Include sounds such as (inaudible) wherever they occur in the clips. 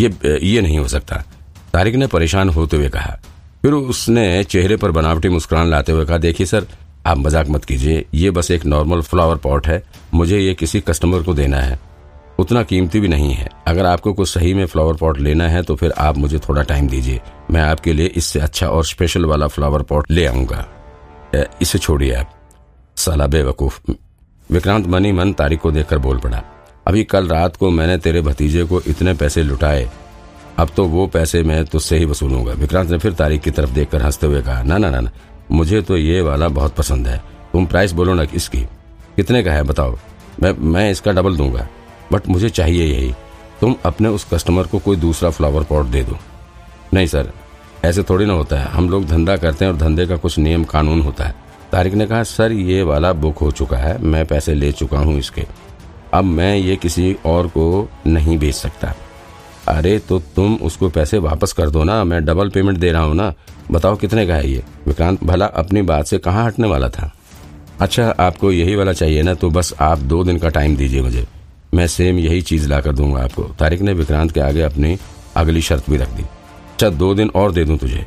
ये ये नहीं हो सकता। तारिक ने परेशान होते हुए कहा। फिर उसने चेहरे पर बनावटी मुस्कुरान लाते हुए कहा, देखिए सर, आप मज़ाक मत कीजिए। ये बस एक नॉर्मल फ्लावर पॉट है। मुझे ये किसी कस्टमर को देना है। उतना कीमती भी नहीं है। अगर आपको कुछ सही में फ्लावर पॉट लेना है तो फिर आप मुझे थोड़ा टाइम दीजिए। मैं आपके लिए इससे अच्छा और स्पेशल वाला फ्लावर पॉट ले आऊँगा। इसे छोड़िए आप। साला बेवकूफ़। विक्रांत मनी मन तारिक को देखकर बोल पड़ा। अभी कल रात को मैंने तेरे भतीजे को इतने पैसे लुटाए। अब तो वो पैसे मैं तुझसे ही वसूलूँगा। विक्रांत ने फिर तारीख की तरफ़ देखकर हँसते हुए कहा, ना ना ना ना, मुझे तो ये वाला बहुत पसंद है। तुम प्राइस बोलो ना इसकी कितने का है बताओ। मैं मैं इसका डबल दूँगा। बट मुझे चाहिए यही। तुम अपने उस कस्टमर को कोई दूसरा फ्लावर पॉट दे दो। नहीं सर, ऐसे थोड़ी ना होता है। हम लोग धंधा करते हैं और धंधे का कुछ नियम कानून होता है। तारिक ने कहा, सर, ये वाला बुक हो चुका है। मैं पैसे ले चुका हूँ इसके। अब मैं ये किसी और को नहीं बेच सकता। अरे तो तुम उसको पैसे वापस कर दो ना। मैं डबल पेमेंट दे रहा हूँ ना। बताओ कितने का है ये? विक्रांत, भला अपनी बात से कहाँ हटने वाला था? अच्छा आपको यही वाला चाहिए ना तो बस आप दो दिन का टाइम दीजिए मुझे। मैं सेम यही चीज़ ला कर दूँगा आपको। तारिक ने विक्रांत के आगे अपनी अगली शर्त भी रख दी। अच्छा दो दिन और दे दूँ तुझे,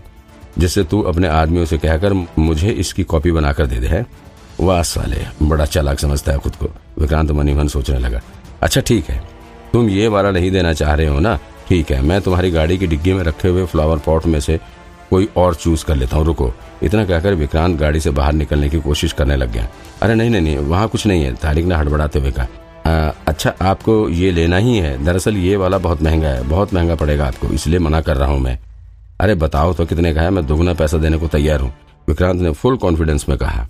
जिससे तू अपने आदमियों से कहकर मुझे इसकी कॉपी बनाकर दे दे, है? वाह साले, बड़ा चालाक समझता है खुद को। विक्रांत मनी मन सोचने लगा अच्छा ठीक है। तुम ये वाला नहीं देना चाह रहे हो ना? ठीक है, मैं तुम्हारी गाड़ी की डिग्गी में रखे हुए फ्लावर पॉट में से कोई और चूज़ कर लेता हूँ। रुको, इतना कहकर विक्रांत गाड़ी से बाहर निकलने की कोशिश करने लग गया। अरे, नहीं नहीं नहीं, वहाँ कुछ नहीं है, तारिक ने हड़बड़ाते हुए कहा। अच्छा आपको ये लेना ही है। दरअसल ये वाला बहुत महँगा है, बहुत महँगा पड़ेगा आपको, इसलिए मना कर रहा हूँ मैं। अरे, बताओ तो कितने का है? मैं दोगुना पैसा देने को तैयार हूँ। विक्रांत ने फुल कॉन्फिडेंस में कहा।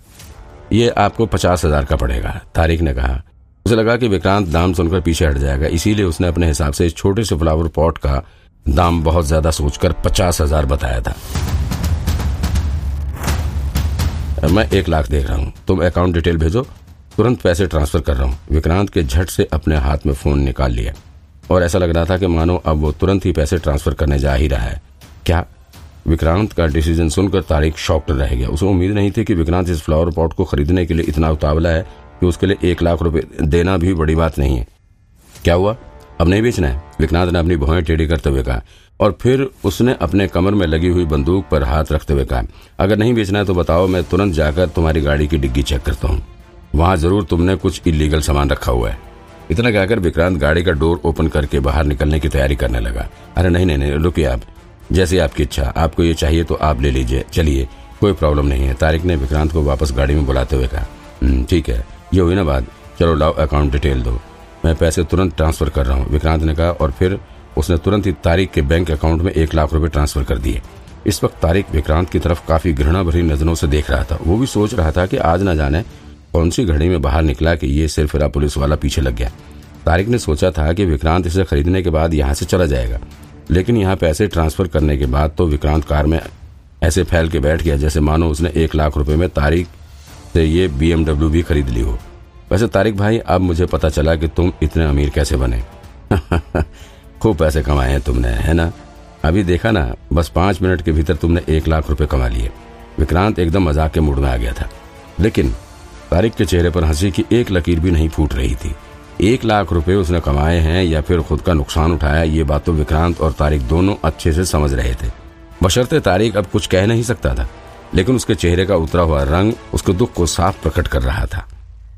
ये आपको पचास हज़ार का पड़ेगा, तारिक ने कहा। उसे लगा कि विक्रांत दाम सुनकर पीछे हट जाएगा, इसीलिए उसने अपने हिसाब से इस छोटे से फ्लावर पॉट का दाम बहुत ज़्यादा सोचकर पचास हज़ार बताया था। मैं एक लाख देख रहा हूँ, तुम अकाउंट डिटेल भेजो, तुरंत पैसे ट्रांसफ़र कर रहा हूँ। विक्रांत के झट से अपने हाथ में फ़ोन निकाल लिया। और ऐसा लग रहा था कि मानो अब वो तुरंत ही पैसे ट्रांसफ़र करने जा ही रहा है। क्या विक्रांत का डिसीज़न सुनकर तारिक शॉक्ड रह गया। उसे उम्मीद नहीं थी कि विक्रांत इस फ्लावर पॉट को खरीदने के लिए इतना उतावला है कि उसके लिए एक लाख रुपए देना भी बड़ी बात नहीं है। क्या हुआ? अब नहीं बेचना है। विक्रांत ने अपनी भौएँ टेढ़ी करते हुए कहा और फिर उसने अपने कमर में लगी हुई बंदूक पर हाथ रखते हुए कहा, अगर नहीं बेचना है तो बताओ, मैं तुरंत जाकर तुम्हारी गाड़ी की डिग्गी चेक करता हूँ। वहाँ ज़रूर तुमने कुछ इलीगल सामान रखा हुआ है। इतना कहकर विक्रांत गाड़ी का डोर ओपन करके बाहर निकलने की तैयारी करने लगा। अरे नहीं नहीं नहीं, रुकिए आप। जैसी आपकी इच्छा। आपको ये चाहिए तो आप ले लीजिए। चलिए कोई प्रॉब्लम नहीं है। तारिक ने विक्रांत को वापस गाड़ी में बुलाते हुए कहा "हम्म, ठीक है। ये हुई ना बात? चलो लाओ अकाउंट डिटेल दो। मैं पैसे तुरंत ट्रांसफ़र कर रहा हूँ विक्रांत ने कहा और फिर उसने तुरंत ही तारिक के बैंक अकाउंट में एक लाख रुपए ट्रांसफ़र कर दिए। इस वक्त तारिक विक्रांत की तरफ़ काफ़ी घृणा भरी नज़रों से देख रहा था। वो भी सोच रहा था कि आज न जाने कौन सी घड़ी में बाहर निकला कि ये सिरफिरा पुलिस वाला पीछे लग गया। तारिक ने सोचा था कि विक्रांत इसे खरीदने के बाद यहाँ से चला जाएगा। लेकिन यहाँ पैसे ट्रांसफ़र करने के बाद तो विक्रांत कार में ऐसे फैल के बैठ गया, जैसे मानो उसने एक लाख रुपए में तारिक से ये बीएमडब्ल्यू भी खरीद ली हो। वैसे तारिक भाई, अब मुझे पता चला कि तुम इतने अमीर कैसे बने। (laughs) खूब पैसे कमाए हैं तुमने, है ना? अभी देखा ना, बस पाँच मिनट के भीतर तुमने एक लाख रुपए कमा लिए। विक्रांत एकदम मज़ाक के मूड में आ गया था। लेकिन तारिक के चेहरे पर हँसी की एक लकीर भी नहीं फूट रही थी। एक लाख रुपए उसने कमाए हैं या फिर खुद का नुकसान उठाया, ये बात तो विक्रांत और तारिक दोनों अच्छे से समझ रहे थे। बशर्ते तारिक अब कुछ कह नहीं सकता था, लेकिन उसके चेहरे का उतरा हुआ रंग, उसके दुख को साफ़ प्रकट कर रहा था।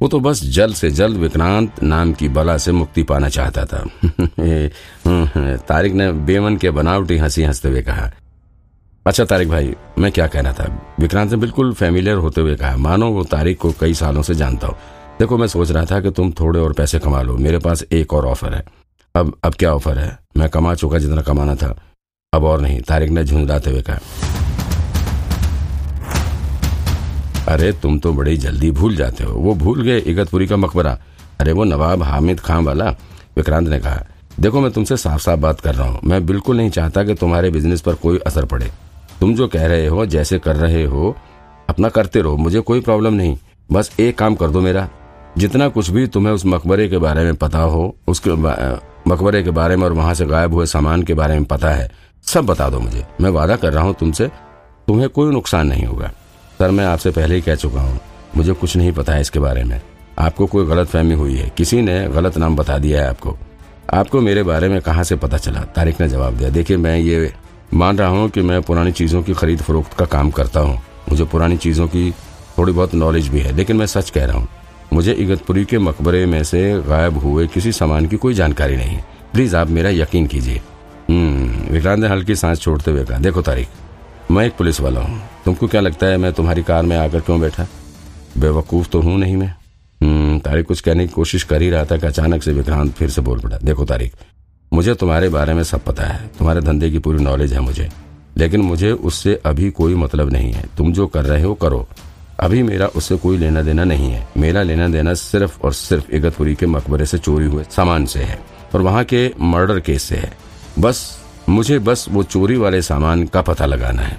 वो तो बस जल्द से जल्द विक्रांत नाम की बला से मुक्ति पाना चाहता था। (laughs) तारिक ने बेमन के बनावटी हँसी हँसते हुए कहा अच्छा तारिक भाई, मैं क्या कहना था? विक्रांत ने बिल्कुल फेमिलियर होते हुए कहा, मानो वो तारिक को कई सालों से जानता हो। देखो, मैं सोच रहा था कि तुम थोड़े और पैसे कमा लो। मेरे पास एक और ऑफ़र है। अब अब क्या ऑफ़र है? मैं कमा चुका जितना कमाना था। अब और नहीं। तारिक ने झुंझलाते हुए कहा, अरे, तुम तो बड़ी जल्दी भूल जाते हो। वो भूल गए इगतपुरी का मकबरा। अरे, वो नवाब हामिद खान वाला? विक्रांत ने कहा, देखो, मैं तुमसे साफ़ साफ़ बात कर रहा हूँ। मैं बिल्कुल नहीं चाहता कि तुम्हारे बिज़नेस पर कोई असर पड़े। तुम जो कह रहे हो, जैसे कर रहे हो, अपना करते रहो। मुझे कोई प्रॉब्लम नहीं। बस एक काम कर दो मेरा। जितना कुछ भी तुम्हें उस मकबरे के बारे में पता हो, उसके मकबरे के बारे में और वहाँ से गायब हुए सामान के बारे में पता है, सब बता दो मुझे। मैं वादा कर रहा हूँ तुमसे, तुम्हें कोई नुकसान नहीं होगा। सर, मैं आपसे पहले ही कह चुका हूँ, मुझे कुछ नहीं पता है इसके बारे में। आपको कोई गलत फहमी हुई है? किसी ने गलत नाम बता दिया है आपको? आपको मेरे बारे में कहाँ से पता चला? तारिक ने जवाब दिया। देखिए, मैं ये मान रहा हूँ कि मैं पुरानी चीज़ों की खरीद फरोख्त का काम करता हूँ। मुझे पुरानी चीज़ों की थोड़ी बहुत नॉलेज भी है, लेकिन मैं सच कह रहा हूँ। मुझे इगतपुरी के मकबरे में से गायब हुए किसी सामान की कोई जानकारी नहीं। प्लीज़ आप मेरा यकीन कीजिए। हम्म विक्रांत ने हल्की सांस छोड़ते हुए कहा, देखो तारिक, मैं एक पुलिस वाला हूँ। तुमको क्या लगता है मैं तुम्हारी कार में आकर क्यों बैठा? बेवकूफ़ तो हूँ नहीं मैं। हम्म तारिक कुछ कहने की कोशिश कर ही रहा था कि अचानक से विक्रांत फिर से बोल पड़ा, देखो तारिक, मुझे तुम्हारे बारे में सब पता है। तुम्हारे धंधे की पूरी नॉलेज है मुझे। लेकिन मुझे उससे अभी कोई मतलब नहीं है। तुम जो कर रहे हो, करो। अभी मेरा उससे कोई लेना देना नहीं है। मेरा लेना देना सिर्फ़ और सिर्फ़ इगतपुरी के मकबरे से चोरी हुए सामान से है और वहाँ के मर्डर केस से है। बस, मुझे बस वो चोरी वाले सामान का पता लगाना है।